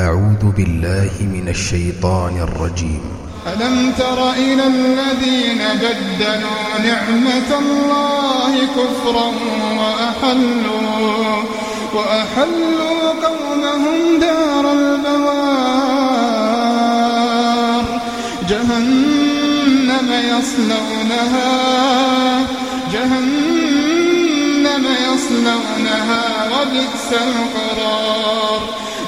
أعوذ بالله من الشيطان الرجيم. ألم تر إلى الذين بدلوا نعمة الله كفرا وأحلوا وأحلوا قومهم دار البوار. جهنم يصلونها جهنم يصلونها وبئس القرار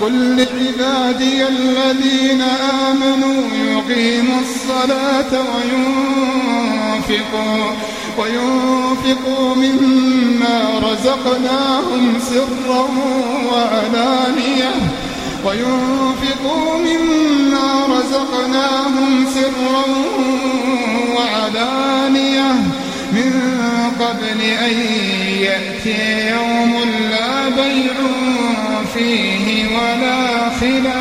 قل لعبادي الذين آمنوا يقيموا الصلاة وينفقوا وينفقوا مما رزقناهم سرا وعلانية. وينفقوا مما رزقناهم سرا وعلانية. من قبل أن يأتي يوم لا بيع فيه. Fatima